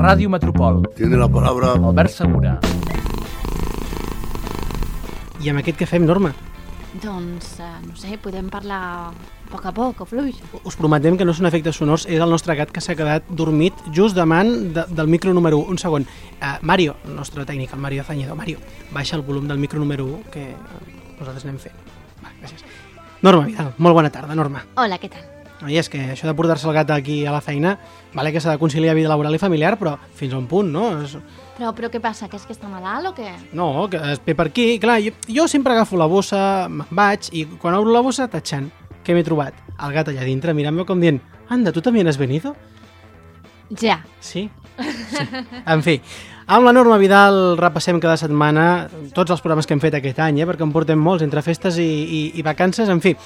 Ràdio Metropol. Tiene la palabra Albert Segura. I amb aquest què fem, Norma? Doncs, eh, no sé, podem parlar a poc a poc o fluix. Us prometem que no són efectes sonors, és el nostre gat que s'ha quedat dormit just davant de, del micro número 1. Un segon. Uh, Mario, el nostre tècnic, el Mario Zañedo. Mario, baixa el volum del micro número 1 que nosaltres anem fent. Va, gràcies. Norma Vidal, molt bona tarda, Norma. Hola, què tal? I és que això de portar-se el gat aquí a la feina, vale que s'ha de conciliar vida laboral i familiar, però fins a un punt, no? És... Però, però què passa, que és que està malalt o què? No, que es ve per aquí. Clar, jo, jo sempre agafo la bossa, me'n vaig, i quan obro la bossa, tatxant. Què m'he trobat? El gat allà dintre mirant-me com dient Anda, tu també has venido? Ja. Sí? sí. En fi, amb la Norma Vidal repassem cada setmana tots els programes que hem fet aquest any, eh, perquè en portem molts, entre festes i, i, i vacances, en fi.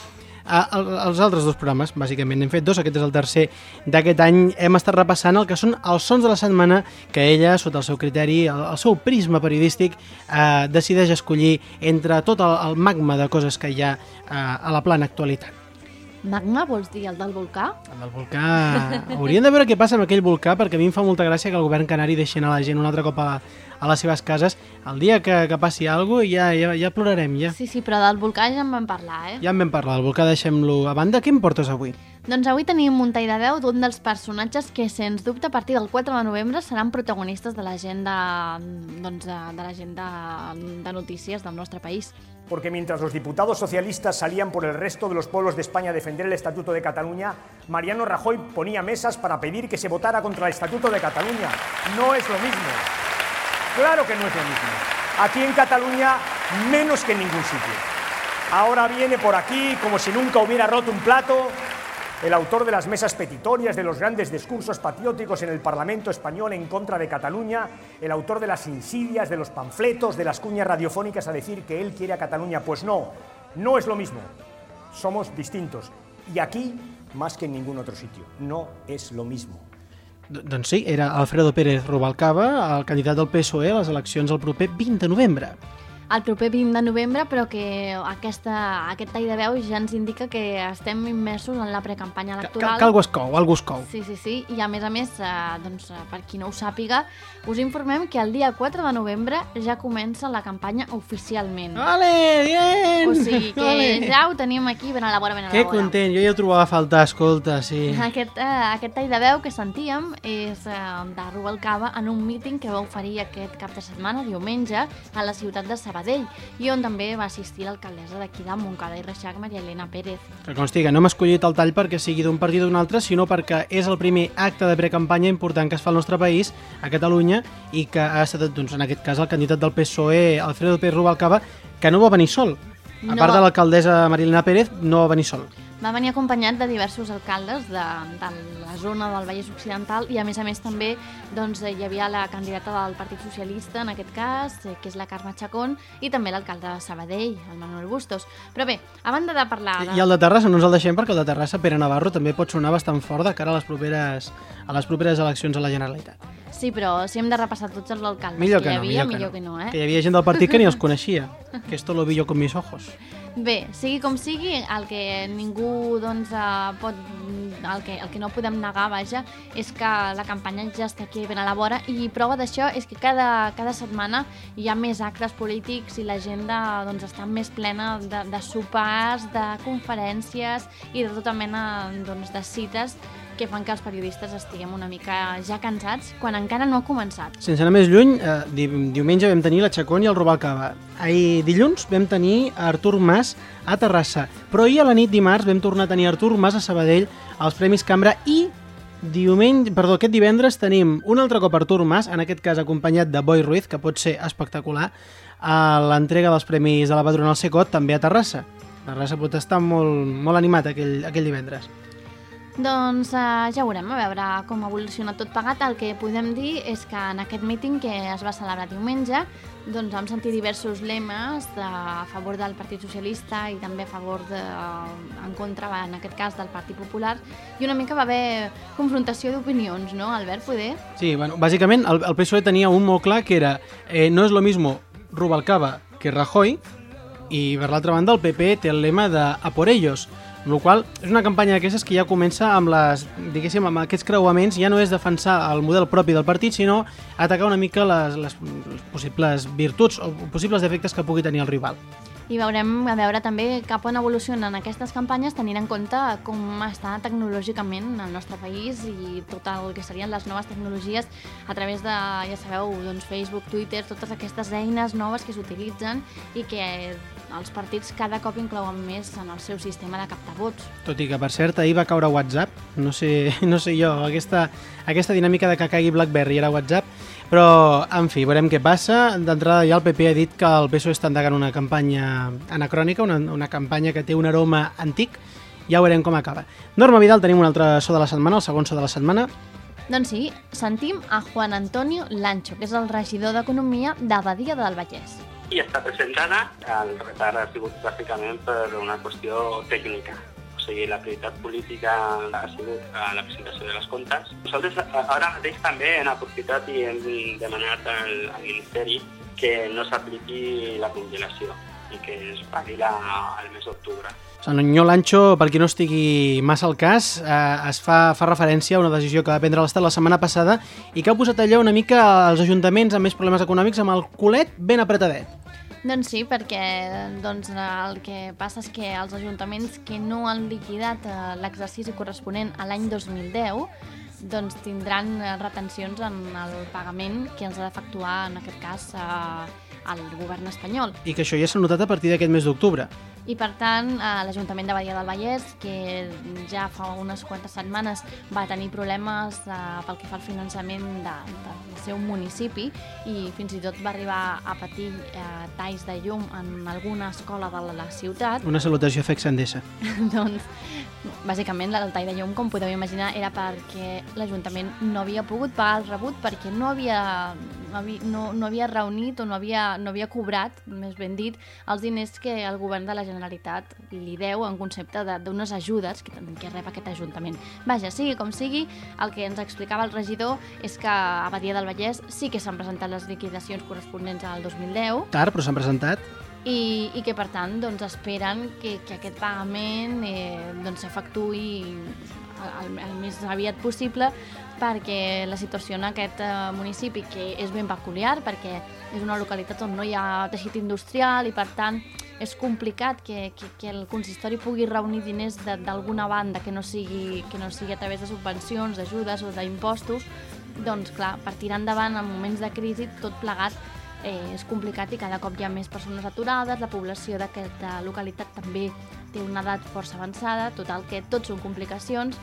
A, a, els altres dos programes, bàsicament, n'hem fet dos, aquest és el tercer d'aquest any, hem estat repassant el que són els sons de la setmana que ella, sota el seu criteri, el, el seu prisma periodístic, eh, decideix escollir entre tot el, el magma de coses que hi ha eh, a la plana actualitat. Magma vols dir el del volcà? El del volcà... Hauríem de veure què passa amb aquell volcà, perquè a mi em fa molta gràcia que el govern canari deixi anar la gent un altre cop a, a les seves cases. El dia que, que passi alguna cosa ja, ja, ja plorarem, ja. Sí, sí, però del volcà ja en vam parlar, eh? Ja en vam parlar, el volcà deixem-lo a banda. Què em portes avui? Doncs avui tenim un tall de veu d'un dels personatges que, sens dubte, a partir del 4 de novembre seran protagonistes de l'agenda doncs, de, de l'agenda de notícies del nostre país. porque mientras los diputados socialistas salían por el resto de los pueblos de España a defender el Estatuto de Cataluña, Mariano Rajoy ponía mesas para pedir que se votara contra el Estatuto de Cataluña. No es lo mismo. Claro que no es lo mismo. Aquí en Cataluña, menos que en ningún sitio. Ahora viene por aquí como si nunca hubiera roto un plato el autor de las mesas petitorias, de los grandes discursos patrióticos en el Parlamento español en contra de Cataluña, el autor de las insidias, de los panfletos, de las cuñas radiofónicas a decir que él quiere a Cataluña. Pues no, no es lo mismo. Somos distintos. Y aquí, más que en ningún otro sitio, no es lo mismo. Doncs sí, era Alfredo Pérez Rubalcaba, el candidat PSOE a les eleccions el proper 20 de novembre. El proper 20 de novembre, però que aquesta, aquest tall de veu ja ens indica que estem immersos en la precampanya Que, electoral. que algú es cou, algú es cou. Sí, sí, sí, i a més a més, eh, doncs, eh, per qui no ho sàpiga, us informem que el dia 4 de novembre ja comença la campanya oficialment. Vale, bien! O sigui que Vale. ja ho tenim aquí ben a la vora, ben a la Que content, jo ja ho trobava a faltar, escolta, sí. Aquest, eh, aquest tall de veu que sentíem és eh, de Rubalcaba en un míting que va oferir aquest cap de setmana, diumenge, a la ciutat de Sabadell i on també va assistir l'alcaldessa d'aquí de Montcada i Reixac, Maria Elena Pérez. Que consti que no hem escollit el tall perquè sigui d'un partit o d'un altre, sinó perquè és el primer acte de precampanya important que es fa al nostre país, a Catalunya, i que ha estat, doncs, en aquest cas, el candidat del PSOE, Alfredo Pérez Rubalcaba, que no va venir sol. A No part va- de l'alcaldessa Marilena Pérez, no va venir sol. Va venir acompanyat de diversos alcaldes de, de la zona del Vallès Occidental i a més a més també doncs, hi havia la candidata del Partit Socialista en aquest cas, eh, que és la Carme Chacón, i també l'alcalde de Sabadell, el Manuel Bustos. Però bé, a banda de parlar... De... I el de Terrassa no ens el deixem perquè el de Terrassa, Pere Navarro, també pot sonar bastant fort de cara a les properes, a les properes eleccions a la Generalitat. Sí, però si hem de repassar tots els alcaldes Millor que que hi no, havia, millor millor que que no. no, eh? Que hi havia gent del partit que ni els coneixia. Que esto lo vi yo con mis ojos. Bé, sigui com sigui, el que ningú doncs, eh, pot, el que, el que no podem negar, vaja, és que la campanya ja està aquí ben a la vora i prova d'això és que cada, cada setmana hi ha més actes polítics i l'agenda doncs, està més plena de, de sopars, de conferències i de tota mena doncs, de cites que fan que els periodistes estiguem una mica ja cansats quan encara no ha començat. Sense anar més lluny, eh, di diumenge vam tenir la Chacón i el Rubalcaba. Ahir dilluns vam tenir Artur Mas a Terrassa. Però ahir a la nit dimarts vam tornar a tenir Artur Mas a Sabadell als Premis Cambra i diumenge, perdó, aquest divendres tenim un altre cop Artur Mas, en aquest cas acompanyat de Boi Ruiz, que pot ser espectacular, a l'entrega dels Premis de la Patronal Secot, també a Terrassa. Terrassa pot estar molt, molt animat aquell, aquell divendres. Doncs eh, ja veurem, a veure com evoluciona tot pagat. El que podem dir és que en aquest míting que es va celebrar diumenge doncs vam sentir diversos lemes de, a favor del Partit Socialista i també a favor de, en contra, en aquest cas, del Partit Popular i una mica va haver confrontació d'opinions, no, Albert, poder? Sí, bueno, bàsicament el, el PSOE tenia un molt clar que era eh, no és lo mismo Rubalcaba que Rajoy i per l'altra banda el PP té el lema de a por ellos La qual és una campanya d'aquestes que ja comença amb les, diguéssim, amb aquests creuaments, ja no és defensar el model propi del partit, sinó atacar una mica les, les possibles virtuts o possibles defectes que pugui tenir el rival. I veurem a veure també cap on evolucionen aquestes campanyes tenint en compte com està tecnològicament el nostre país i tot el que serien les noves tecnologies a través de, ja sabeu, doncs Facebook, Twitter, totes aquestes eines noves que s'utilitzen i que els partits cada cop inclouen més en el seu sistema de captar vots. Tot i que, per cert, ahir va caure WhatsApp. No sé, no sé jo, aquesta, aquesta dinàmica de que caigui BlackBerry era WhatsApp. Però, en fi, veurem què passa. D'entrada ja el PP ha dit que el PSOE està endegant una campanya anacrònica, una, una campanya que té un aroma antic. Ja veurem com acaba. Norma Vidal, tenim un altre so de la setmana, el segon so de la setmana. Doncs sí, sentim a Juan Antonio Lancho, que és el regidor d'Economia d'Abadia del Vallès. I està presentada, el retard ha sigut bàsicament per una qüestió tècnica. Sigui, la prioritat política ha sigut a la presentació de les comptes. Nosaltres a- ara mateix també hem aprofitat i hem demanat al, al Ministeri que no s'apliqui la congelació i que es pagui la, al mes d'octubre. Senyor Lancho, per qui no estigui massa al cas, eh, es fa, fa referència a una decisió que va prendre l'Estat la setmana passada i que ha posat allò una mica als ajuntaments amb més problemes econòmics amb el culet ben apretadet. Doncs sí, perquè doncs, el que passa és que els ajuntaments que no han liquidat eh, l'exercici corresponent a l'any 2010 doncs tindran eh, retencions en el pagament que els ha d'efectuar, en aquest cas, eh, el govern espanyol. I que això ja s'ha notat a partir d'aquest mes d'octubre. I per tant, eh, l'Ajuntament de Badia del Vallès, que ja fa unes quantes setmanes va tenir problemes eh, pel que fa al finançament de, del seu municipi i fins i tot va arribar a patir eh, talls de llum en alguna escola de la, la ciutat, Una salutació a Fex Endesa. doncs bàsicament el tall de llum, com podeu imaginar, era perquè l'Ajuntament no havia pogut pagar el rebut perquè no havia, no havia, no, no havia reunit o no havia, no havia cobrat, més ben dit, els diners que el govern de la Generalitat li deu en concepte de- d'unes ajudes que, que rep aquest Ajuntament. Vaja, sigui com sigui, el que ens explicava el regidor és que a Badia del Vallès sí que s'han presentat les liquidacions corresponents al 2010 Tard, però s'han presentat. i, i que per tant doncs, esperen que, que aquest pagament eh, doncs, s'efectuï el, el més aviat possible perquè la situació en aquest eh, municipi que és ben peculiar perquè és una localitat on no hi ha teixit industrial i per tant és complicat que, que, que el consistori pugui reunir diners d'alguna banda que no, sigui, que no sigui a través de subvencions, d'ajudes o d'impostos doncs clar, per tirar endavant en moments de crisi tot plegat eh, és complicat i cada cop hi ha més persones aturades, la població d'aquesta localitat també té una edat força avançada, total que tot són complicacions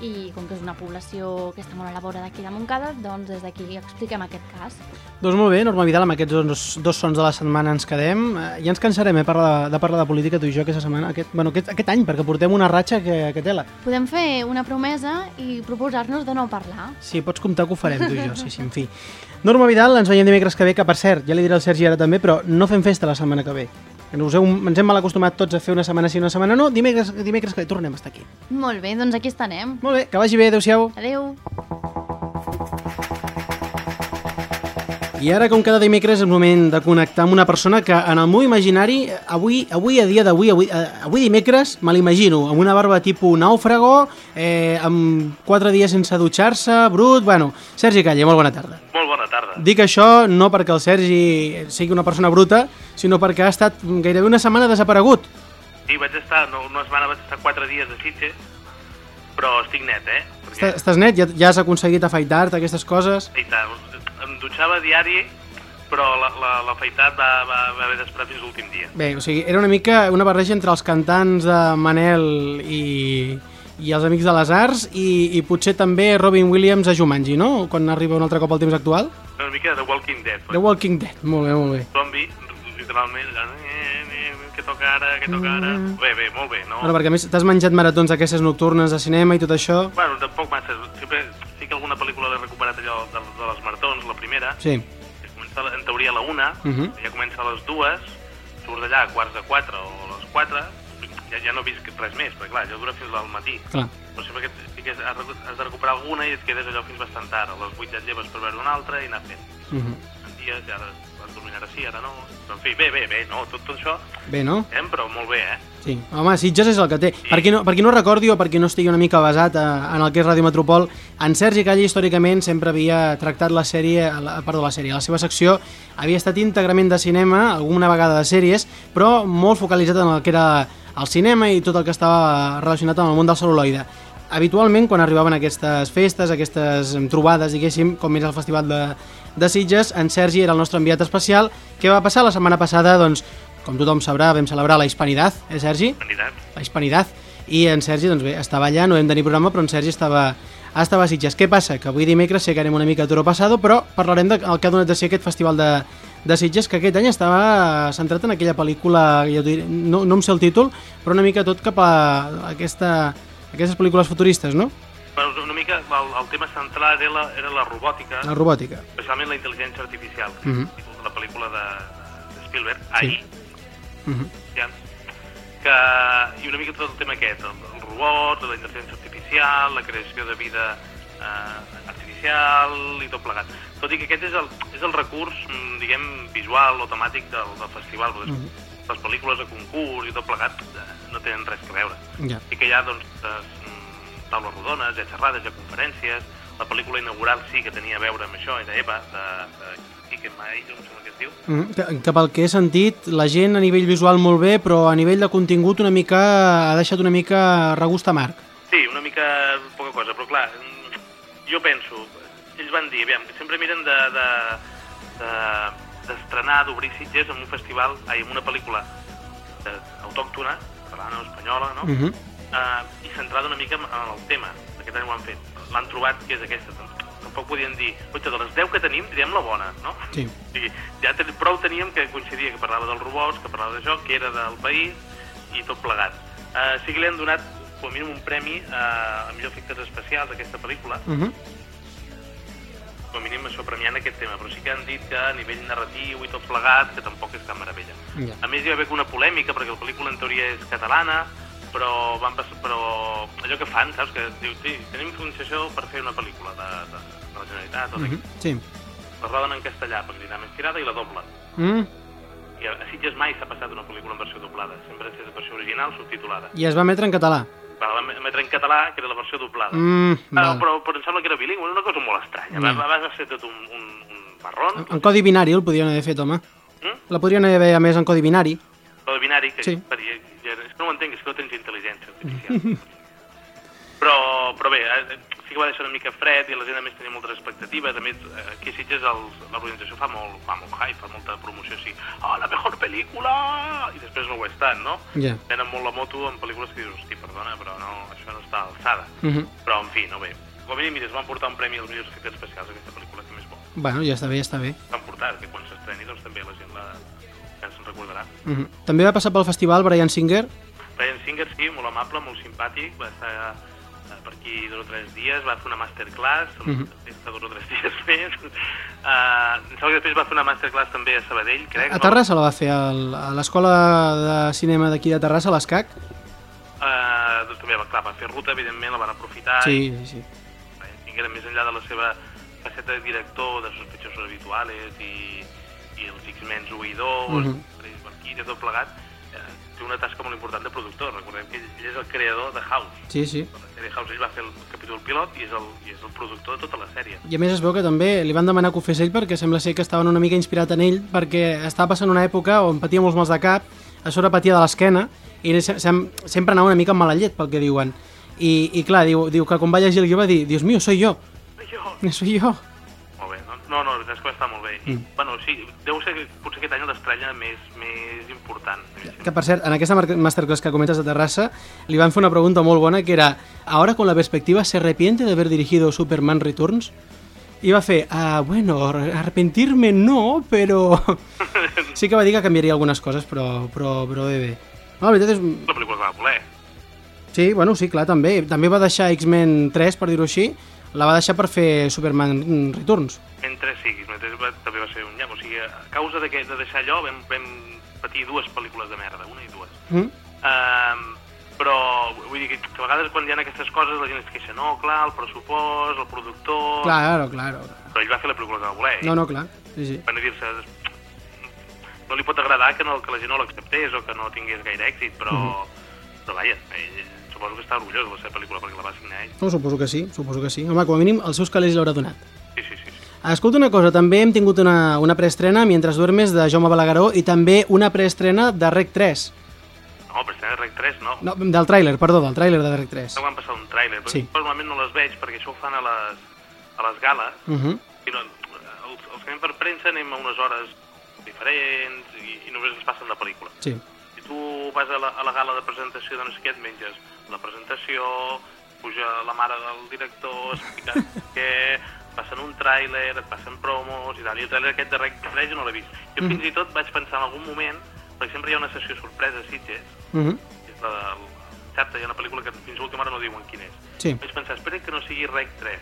i com que és una població que està molt a la vora d'aquí de Montcada, doncs des d'aquí expliquem aquest cas. Doncs molt bé, Norma Vidal, amb aquests dos, dos sons de la setmana ens quedem. Eh, Ja ens cansarem eh, parlar de, de parlar de política tu i jo aquesta setmana, aquest, bueno, aquest, aquest any, perquè portem una ratxa que, que tela. Podem fer una promesa i proposar-nos de no parlar. Sí, pots comptar que ho farem tu i jo, sí, sí, en fi. Norma Vidal, ens veiem dimecres que ve, que per cert, ja li diré al Sergi ara també, però no fem festa la setmana que ve. Que us heu, ens hem mal acostumat tots a fer una setmana sí, una setmana no, dimecres, dimecres que ve tornem a estar aquí. Molt bé, doncs aquí estarem. Molt bé, que vagi bé, adeu-siau. Adeu. I ara, com cada dimecres, és moment de connectar amb una persona que en el meu imaginari, avui, avui a dia d'avui, avui, eh, avui dimecres, me l'imagino, amb una barba tipus nàufrago, eh, amb quatre dies sense dutxar-se, brut... Bueno, Sergi Calle, molt bona tarda. Molt bona tarda. Dic això no perquè el Sergi sigui una persona bruta, sinó perquè ha estat gairebé una setmana desaparegut. Sí, vaig estar, no, una setmana vaig estar quatre dies a Sitges, però estic net, eh? Estàs, estàs net? Ja, ja has aconseguit afaitar-te, aquestes coses? I tant, em dutxava diari, però la- la- l'afaitat va, va, va haver d'esperar fins l'últim dia. Bé, o sigui, era una mica una barreja entre els cantants de Manel i, i els Amics de les Arts i, i potser també Robin Williams a Jumanji, no? Quan arriba un altre cop al temps actual. Una mica de Walking Dead. The Walking Dead, molt bé, molt bé. Zombi, literalment, allà, eh, eh, què toca ara, què toca ara... Bé, bé, molt bé, no? Bueno, perquè a més t'has menjat maratons aquestes nocturnes de cinema i tot això. Bueno, tampoc massa. Sempre, sí que alguna pel·lícula l'he recuperat allò de, de les maratons, la primera, Sí. que comença en teoria a la una, Uh -huh. ja comença a les dues, surt d'allà a quarts de quatre o a les quatre, ja, ja no he vist res més, perquè clar, ja dura fins al matí. Clar. Però sempre que sí que has, has de recuperar alguna i et quedes allò fins bastant tard. A les 8 ja et lleves per veure una altra i anar fent. Uh -huh. dies, i ara vas dormint ara sí, ara no... Però, en fi, bé, bé, bé, no, tot, tot això, Bé, no? eh, però molt bé, eh? Sí. Home, Sitges és el que té. Per qui no, per qui no recordi o per qui no estigui una mica basat a, en el que és Ràdio Metropol, en Sergi Calle històricament sempre havia tractat la sèrie, la, perdó, la sèrie, la seva secció havia estat íntegrament de cinema, alguna vegada de sèries, però molt focalitzat en el que era el cinema i tot el que estava relacionat amb el món del celuloide. Habitualment, quan arribaven aquestes festes, aquestes em, trobades, diguéssim, com és el Festival de, de Sitges, en Sergi era el nostre enviat especial. Què va passar la setmana passada? Doncs, com tothom sabrà, vam celebrar la Hispanidad, eh, Sergi? Candidats. la Hispanidad i en Sergi doncs bé, estava allà, no vam tenir programa però en Sergi estava, estava a Sitges què passa? que avui dimecres sé que anem una mica a toro passado però parlarem del que ha donat de ser aquest festival de, de Sitges que aquest any estava centrat en aquella pel·lícula ja diré, no, no em sé el títol però una mica tot cap a aquesta, aquestes pel·lícules futuristes no? Bueno, una mica el, el tema central era la, era la robòtica, la robòtica especialment la intel·ligència artificial, que Mhm. de la pel·lícula de, de Spielberg, ahir, Mhm. ja, que, i una mica tot el tema aquest, el, el robot, la intel·ligència artificial, la creació de vida eh, artificial i tot plegat. Tot i que aquest és el, és el recurs, mm, diguem, visual o temàtic del, del festival, perquè Mhm. les pel·lícules de concurs i tot plegat eh, no tenen res que veure. ja. Sí que hi ha doncs, les, mm, taules rodones, hi ha xerrades, hi ha conferències, la pel·lícula inaugural sí que tenia a veure amb això, era Eva, de, de Maell, no sé com es diu. Mm, que, que pel que he sentit la gent a nivell visual molt bé però a nivell de contingut una mica ha deixat una mica regust amarg Sí, una mica poca cosa, però clar, mm, jo penso, ells van dir, aviam, que sempre miren de, de, de, d'estrenar, d'obrir Sitges en un festival, ai, en una pel·lícula de, autòctona, catalana o espanyola, no? uh -huh. uh, i centrada una mica en en el tema, aquest any ho han fet. L'han trobat que és aquesta. Tam- Tampoc podien dir, oita, de les 10 que tenim, direm la bona, no? Sí. O sigui, ja ten, prou teníem que coincidia que parlava dels robots, que parlava d'això, que era del país i tot plegat. Uh, sí que li han donat, com a mínim, un premi uh, a millor efectes especials a aquesta pel·lícula, Uh -huh. Com a mínim això premiant aquest tema, però sí que han dit que a nivell narratiu i tot plegat, que tampoc és cap meravella. Ja. A més, hi va haver una polèmica, perquè la pel·lícula en teoria és catalana, però, van passar, però allò que fan, saps? Que diu, sí, tenim concessió per fer una pel·lícula de, de, de la Generalitat, Uh uh -huh. Sí. la roden en castellà perquè li dà més tirada i la doblen. Mm. I a Sitges mai s'ha passat una pel·lícula en versió doblada, sempre estat versió original subtitulada. I es va emetre en català. Va emetre en català, que era la versió doblada. Mm, Ah, però, però em sembla que era bilingüe, una cosa molt estranya. Ja. Va, va, ser tot un, un, un marrón. En codi binari el podrien haver fet, home. Mm? La podrien haver a més en codi binari. Lo de binari, que Sí. faria, ja, és que no ho entenc, és que no tens intel·ligència artificial. però, però bé, eh, sí que va deixar una mica fred i la gent a més tenia moltes expectatives. A més, aquí a Sitges l'organització fa molt, fa molt hype, fa molta promoció així. Oh, la mejor pel·lícula! I després no ho és tant, no? Ja. Venen molt la moto en pel·lícules que dius, hosti, perdona, però no, això no està alçada. Uh -huh. Però, en fi, no bé. Com a mínim, mira, es van portar un premi als millors efectes especials aquesta pel·lícula, que més bo. Bueno, ja està bé, ja està bé. Van portar, que quan s'estreni, doncs també la gent la, ja se'n recordarà. Uh -huh. També va passar pel festival Brian Singer. Brian Singer, sí, molt amable, molt simpàtic, va estar per aquí dos o tres dies, va fer una masterclass, uh Mhm. -huh. dos o tres dies més. Uh, em sembla que després va fer una masterclass també a Sabadell, crec. A Terrassa la va fer, al- a l'escola de cinema d'aquí de Terrassa, a l'ESCAC. No? Uh, doncs també va, clar, va fer ruta, evidentment, la van aprofitar. Sí, sí, sí. Brian Singer, a més enllà de la seva faceta de director de Sospechosos Habituales i, i els X-Men 1 i 2, uh. -huh. Valkyrie, tot plegat, té una tasca molt important de productor. Recordem que ell és el creador de House. Sí, sí. La sèrie House ell va fer el capítol pilot i és el, i és el productor de tota la sèrie. I a més es veu que també li van demanar que ho fes ell perquè sembla ser que estaven una mica inspirat en ell perquè estava passant una època on patia molts mals de cap, a sobre patia de l'esquena i se sem sempre anava una mica amb mala llet pel que diuen. I, i clar, diu, diu que quan va llegir el guió va dir Dios mío, soy yo, Jo, soy yo. molt bé. No, no, no la veritat és que va estar molt bé. Mm. bueno, sí, deu ser que potser aquest any l'estrella més, més important. Que per cert, en aquesta masterclass que comentes de Terrassa li van fer una pregunta molt bona que era ¿Ahora con la perspectiva se arrepiente de haver dirigido Superman Returns? I va fer, ah, bueno, arrepentirme no, però... sí que va dir que canviaria algunes coses, però, però, però bé, bé. No, la veritat és... La pel·lícula que va voler. Sí, bueno, sí, clar, també. També va deixar X-Men 3, per dir-ho així, la va deixar per fer Superman Returns. Mentre siguis, mentre va, també va ser un nyam. O sigui, a causa de, que, de deixar allò vam, vam patir dues pel·lícules de merda, una i dues. Mm? Um, però vull dir que, que a vegades quan hi ha aquestes coses la gent es queixa, no, clar, el pressupost, el productor... Claro, claro. però ell va fer la pel·lícula que va voler. No, no, clar. Sí, sí. Van dir-se... No li pot agradar que, no, que la gent no l'acceptés o que no tingués gaire èxit, però, però vaja, ell, suposo que està orgullós de la seva pel·lícula perquè la va signar ell. No, suposo que sí, suposo que sí. Home, com a mínim els seus calés l'haurà donat. Sí, sí, sí. sí. Escolta una cosa, també hem tingut una, una preestrena Mientras duermes de Jaume Balagueró i també una preestrena de Rec 3. No, però estem a Rec 3, no. No, del tràiler, perdó, del tràiler de Rec 3. No van passar un tràiler, però Sí. sí. normalment no les veig perquè això ho fan a les, a les gales, Uh -huh. i no, els, els que anem per premsa anem a unes hores diferents i, i només ens passen la pel·lícula. Sí. Si tu vas a la, a la gala de presentació de no sé què, et menges la presentació, puja la mare del director, explica què, passen un tràiler, et passen promos i tal, i el tràiler aquest de Rec 3 jo no l'he vist. Jo Mhm. fins i tot vaig pensar en algun moment, perquè sempre hi ha una sessió sorpresa a Sitges, -huh. que és la del... Certa, hi ha una pel·lícula que fins a l'última hora no diuen quin és. Sí. Vaig pensar, espera que no sigui Rec 3.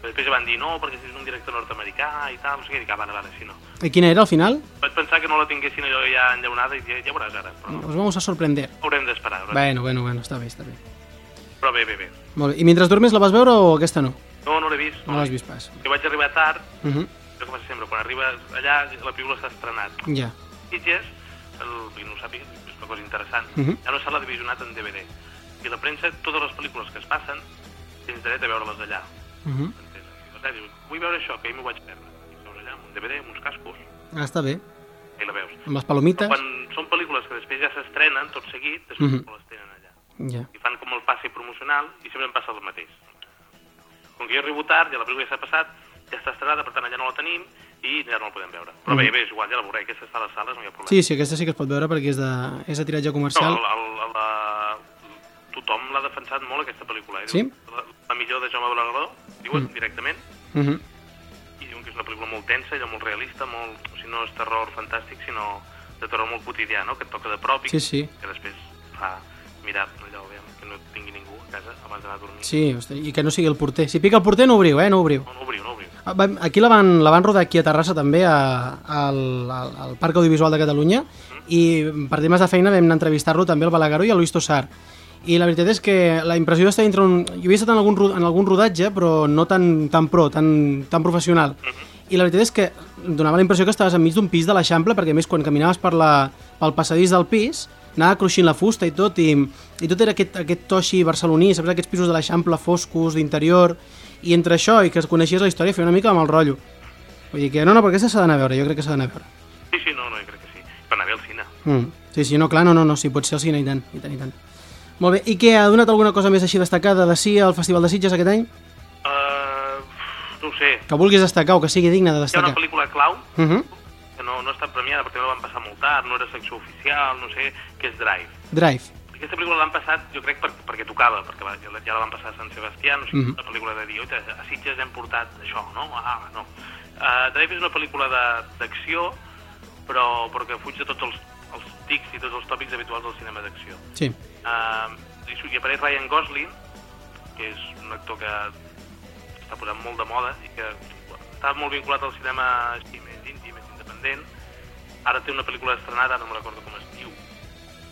Però després van dir, no, perquè si és un director nord-americà i tal, no sé què, i dic, ah, vale, vale, si no. I quina era al final? Vaig pensar que no la tinguessin allò ja enllaunada i ja, ja veuràs ara, però no. Vamos a sorprender. haurem d'esperar. Bueno. Bueno, bueno, està bé, està bé. Però bé, bé, bé. Molt bé. I mentre dormes la vas veure o aquesta no? No, no l'he vist. No l'has vist pas. Jo vaig arribar tard, Uh -huh. això que passa sempre, quan arribes allà la pel·lícula s'ha estrenat. Ja. Sitges, el, qui no ho sàpiga, és una cosa interessant, Mhm. ja no se l'ha divisionat en DVD. I la premsa, totes les pel·lícules que es passen, tens dret a veure-les allà. Uh -huh. La dius, vull veure això, que ahir m'ho vaig perdre. I veus allà, amb un DVD, amb uns cascos, Ah, està bé. i la veus. Amb les palomites. Quan són pel·lícules que després ja s'estrenen, tot seguit, després Mhm. no les tenen allà. Ja. I fan com el passe promocional i sempre em passa el mateix. Com que jo arribo tard, ja la pel·lícula ja s'ha passat, ja està estrenada, per tant allà no la tenim i ja no la podem veure. Però bé, bé, és igual, ja la veuré, aquesta està a les sales, no hi ha problema. Sí, sí, aquesta sí que es pot veure perquè és de, és de tiratge No, comercial. el, el, el, la... tothom l'ha defensat molt, aquesta pel·lícula. Eh? Sí? La, la millor de Jaume Balagueró, diuen, Mm. directament, Uh -huh. i diuen que és una pel·lícula molt tensa, allò molt realista, molt... o sigui, no és terror fantàstic, sinó de terror molt quotidià, no? que et toca de prop i Sí, sí. que després fa mirar allò, aviam, que no tingui ningú a casa abans d'anar a dormir. Sí, hosti, i que no sigui el porter. Si pica el porter, no obriu, eh? No obriu. No, no obriu, no obriu. Ah, Aquí la van, la van rodar aquí a Terrassa també, a, al, al, al Parc Audiovisual de Catalunya, i per temes de feina vam anar a entrevistar-lo també al Balagueró i a Luis Tossar. I la veritat és que la impressió d'estar dintre un... Jo havia estat en algun, en algun rodatge, però no tan, tan pro, tan, tan professional. I la veritat és que donava la impressió que estaves enmig d'un pis de l'Eixample, perquè més quan caminaves per la, pel passadís del pis anava cruixint la fusta i tot, i, i tot era aquest, aquest to així barceloní, saps? Aquests pisos de l'Eixample foscos, d'interior, i entre això i que es coneixies la història feia una mica amb el rotllo. Vull dir que no, no, però aquesta s'ha d'anar a veure, jo crec que s'ha d'anar a veure. Sí, sí, no, no, jo crec que sí. Per anar bé al cine. Mm. Sí, sí, no, clar, no, no, no, sí, pot ser al cine i tant, i tant, i tant. Molt bé, i què, ha donat alguna cosa més així destacada de sí al Festival de Sitges aquest any? Uh, no ho sé. Que vulguis destacar o que sigui digne de Hi ha destacar. una pel·lícula clau Uh -huh. que no, no ha estat premiada perquè no la van passar molt tard, no era secció oficial, no sé, que és Drive. Drive. Aquesta pel·lícula l'han passat, jo crec, per, perquè tocava, perquè la, ja la- la van passar a Sant Sebastià, no sé, Mhm. una pel·lícula de dir, "Oita, a Sitges hem portat això, no? Ah, no. Uh, Drive és una pel·lícula d'acció, però, però que fuig de tots els, els tics i tots els tòpics habituals del cinema d'acció. Sí. I, surt- i apareix Ryan Gosling, que és un actor que està posant molt de moda i que està molt vinculat al cinema així, més íntim, més independent. Ara té una pel·lícula estrenada, no me recordo com es diu,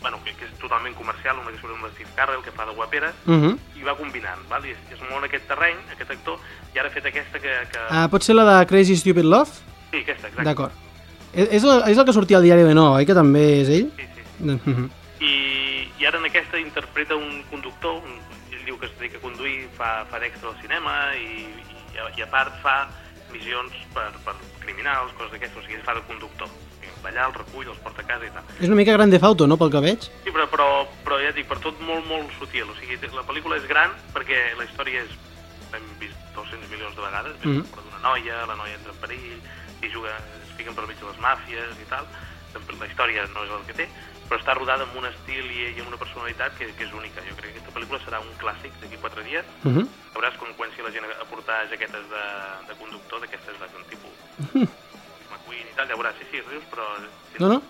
bueno, que, que és totalment comercial, una que surt amb Steve Carell, que fa de guaperes, Uh -huh. i va combinant, val? I es, es mou en aquest terreny, aquest actor, i ara ha fet aquesta que... que... Uh, pot ser la de Crazy Stupid Love? Sí, aquesta, exacte. D'acord. És, és, la, és la que sortia al diari de No, oi? Que també és ell? Sí, sí, sí. Uh -huh. I, ara en aquesta interpreta un conductor, un, ell diu que es dedica a conduir, fa, fa d'extra al cinema i, i, a, i a part fa missions per, per criminals, coses d'aquestes, o sigui, fa de conductor. Va allà, el recull, els porta a casa i tal. És una mica gran de Fauto, no?, pel que veig. Sí, però, però, però ja et dic, per tot molt, molt sutil. O sigui, la pel·lícula és gran perquè la història és... L'hem vist 200 milions de vegades, mm. -hmm. d'una noia, la noia entra en perill, i juga, es fiquen per mig de les màfies i tal. La història no és el que té, però està rodada amb un estil i, i amb una personalitat que, que és única. Jo crec que aquesta pel·lícula serà un clàssic d'aquí quatre dies. Uh -huh. Veuràs quan comenci la gent a portar jaquetes de, de conductor, d'aquestes de tipus McQueen i tal, ja veuràs, sí, sí, rius, però... No, no?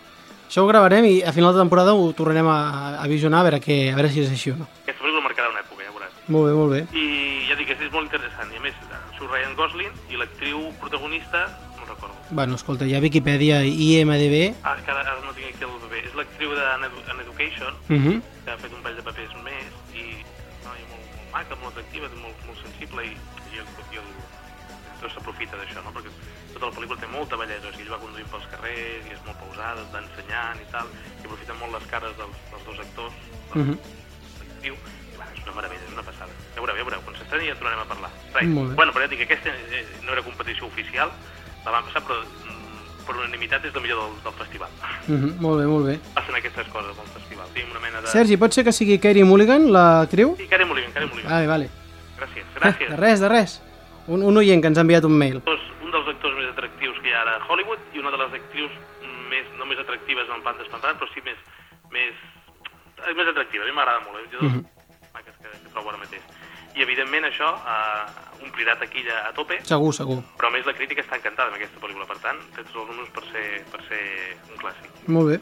Això ho gravarem i a final de temporada ho tornarem a, a visionar a veure, què, a veure si és així o no. Aquesta pel·lícula marcarà una època, ja veuràs. Molt bé, molt bé. I ja dic, és, molt interessant. I a més, surt Ryan Gosling i l'actriu protagonista, no recordo. Bueno, escolta, hi ha Viquipèdia i IMDB. Ah, és que ara, ara no tinc aquí el l'actriu de An Edu- An Education, Uh -huh. que ha fet un parell de papers més, i no, i molt, molt maca, molt atractiva, molt, molt sensible, i, i, el, i el, l'actor s'aprofita d'això, no? perquè tota la pel·lícula té molta bellesa, o sigui, ell va conduint pels carrers i és molt pausada, està ensenyant i tal, i aprofita molt les cares dels, dels dos actors, mm -hmm. i va, és una meravella, és una passada. Ja veureu, ja veureu, quan s'estreni ja tornarem a parlar. Bé. Bueno, però ja dic que aquesta eh, no era competició oficial, la van passar, però mm, per unanimitat és la millor del, del festival. Mm -hmm. Molt bé, molt bé. Passen aquestes coses al festival. Tinc una mena de... Sergi, pot ser que sigui Kerry Mulligan, l'actriu? Sí, Karen Mulligan, Karen Mulligan. Vale, vale. Gràcies, gràcies. de res, de res. Un, un oient que ens ha enviat un mail. Dos, un dels actors més atractius que hi ha ara a Hollywood i una de les actrius més, no més atractives en plan d'espantant, però sí més, més, més atractiva. A mi m'agrada molt, eh? Jo, Mhm. maques que, que trobo ara mateix. I evidentment això eh, omplirà taquilla a tope, Segur, segur. però a més la crítica està encantada amb aquesta pel·lícula, per tant, tots els números per ser, per ser un clàssic. Molt bé.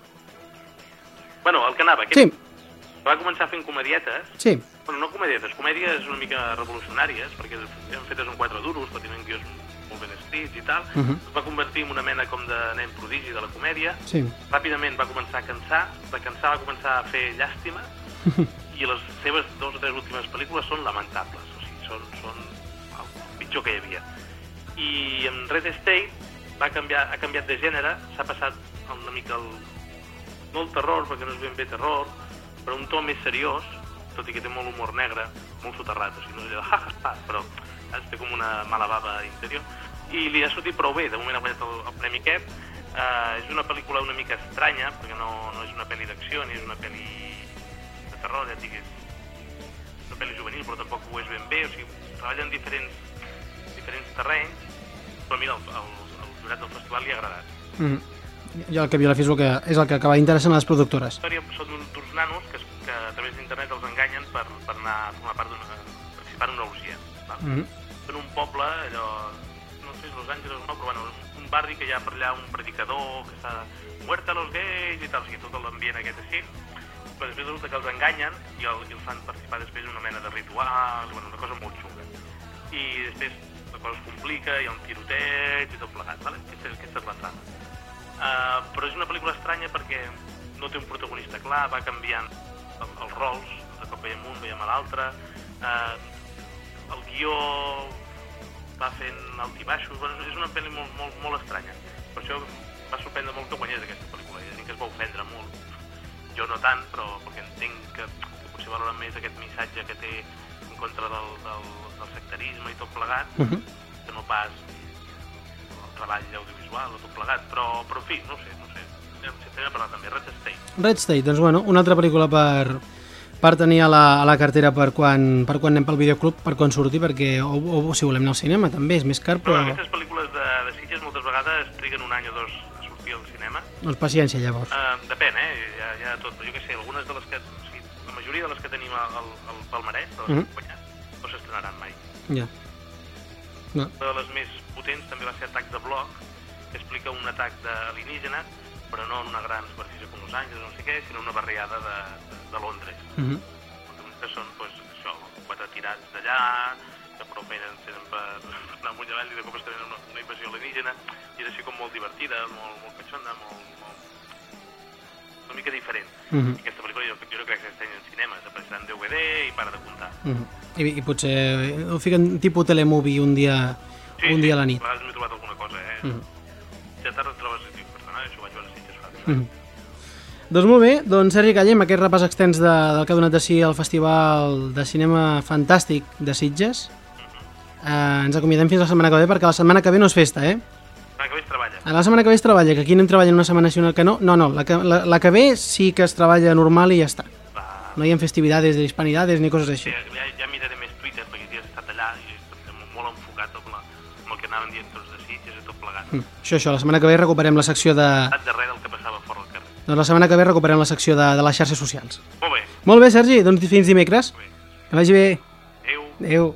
Bueno, el que anava, Sí, aquest va començar fent comedietes, sí. bueno, no comedietes, comèdies una mica revolucionàries, perquè eren fetes en quatre duros, però tenen guions molt ben escrits i tal. Mhm. Es va convertir en una mena com de nen prodigi de la comèdia. Sí. Ràpidament va començar a cansar, de cansar va començar a fer llàstima, i les seves dues o tres últimes pel·lícules són lamentables, o sigui, són, són el pitjor que hi havia. I en Red State va canviar, ha canviat de gènere, s'ha passat una mica el, no el terror, perquè no és ben bé terror, però un to més seriós, tot i que té molt humor negre, molt soterrat, o sigui, no és allò de ha, ha, ha, però es té com una mala bava interior, i li ha sortit prou bé, de moment ha guanyat el, el Premi Kep, uh, és una pel·lícula una mica estranya, perquè no, no és una pel·li d'acció, ni és una pel·li de terror, ja et dic, és una pel·li juvenil, però tampoc ho és ben bé, o sigui, treballa en diferents, diferents terrenys, però mira, el, el, el jurat del festival li ha agradat. Mm. Jo el que havia la fi és el que, és el que acaba interessant a les productores. La història són d'uns nanos que, que a través d'internet els enganyen per, per anar a formar part d'una... participar en una orgia. Val? Mm. En un poble, allò... no sé si Los Angeles o no, però bueno, un barri que hi ha per allà un predicador que està muerta los gays i tal, o sigui, tot l'ambient aquest així. Però després resulta que els enganyen i, el, i els fan participar després en una mena de ritual, bueno, una cosa molt xunga. I després la cosa es complica, hi ha un tiroteig i tot plegat, vale? Aquesta, aquesta és la trama. Uh, però és una pel·lícula estranya perquè no té un protagonista clar, va canviant el, els rols, de cop veiem un, veiem l'altre, uh, el guió va fent alt i baixos, bueno, és una pel·li molt, molt, molt estranya. Per això va sorprendre molt que guanyés aquesta pel·lícula, gent que es va ofendre molt. Jo no tant, però perquè entenc que, que potser valoren més aquest missatge que té en contra del, del, del sectarisme i tot plegat, Uh -huh. que no pas el treball audiovisual o tot plegat, però, però en fi, no sé, no sé. Anem, si estem a parlar també, Red State. Red State, doncs bueno, una altra pel·lícula per, per tenir a la, a la cartera per quan, per quan anem pel videoclub, per quan surti, perquè o, o si volem anar al cinema també, és més car, Però però aquestes pel·lícules de, de Sitges moltes vegades triguen un any o dos a al cinema. doncs paciència llavors. Uh, depèn, eh? Hi ha, hi ha tot, però jo què sé, algunes de les que... O sigui, la majoria de les que tenim al, al, al palmarès, de les mm -hmm. no s'estrenaran mai. Ja. No. Una de les més potents també va ser Atac de Bloc, que explica un atac d'alienígena, però no en una gran superfície com Los Angeles, no sé què, sinó una barriada de, de, de Londres. Uh -huh. que són, pues, això, quatre tirats d'allà, que prou feina en tenen per, anar amunt i avall i de cop es tenen una, molt divertida, molt, molt catxonda, molt, molt... una mica diferent. -huh. I aquesta pel·lícula jo, jo no crec que estigui en cinemes, apareixerà en DVD i para de comptar. Uh -huh. I, I potser ho fiquen tipus telemovie un dia, un dia a la nit. A vegades m'he trobat alguna cosa, eh? Mhm. Ja tarda et trobes, dic, perdona, això ho vaig veure a Sitges fa. Uh -huh. Doncs molt bé, doncs Sergi Calle, amb aquest repàs extens de, del que ha donat de si el Festival de Cinema Fantàstic de Sitges, eh, ens acomiadem fins la setmana que ve, perquè la setmana que ve no és festa, eh? La setmana que ve es treballa, que aquí anem treballant una setmana sí una que no. No, no, la que, la, la que ve sí que es treballa normal i ja està. Va, No hi ha festividades de hispanidades ni coses així. ja, ja, ja miraré més Twitter, perquè he estat allà i estem molt enfocat amb, la, amb el que anaven dient tots de Sitges i tot plegat. Mm. Això, això, la setmana que ve recuperem la secció de... Estat darrere del que passava fora del carrer. Doncs la setmana que ve recuperem la secció de, de les xarxes socials. Molt bé, Molt bé, Sergi, doncs fins dimecres. Que vagi bé. Adéu. Adéu.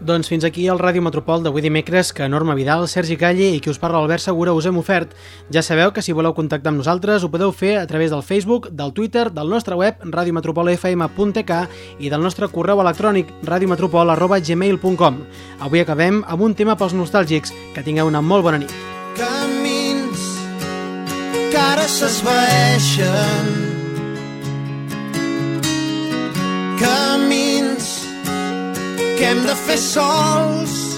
Doncs fins aquí el Ràdio Metropol d'avui dimecres que Norma Vidal, Sergi Calle i qui us parla Albert Segura us hem ofert. Ja sabeu que si voleu contactar amb nosaltres ho podeu fer a través del Facebook, del Twitter, del nostre web radiometropolfm.tk i del nostre correu electrònic radiometropol.gmail.com Avui acabem amb un tema pels nostàlgics. Que tingueu una molt bona nit. camins que ara s'esvaeixen camins que hem de fer sols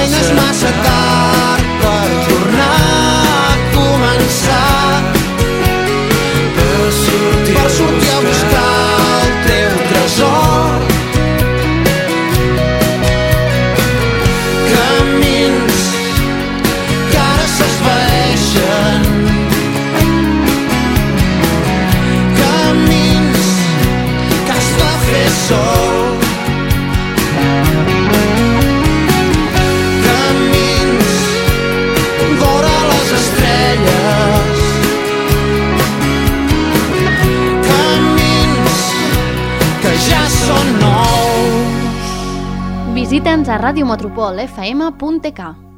vai nos machucar. Radiometropolfm.tk.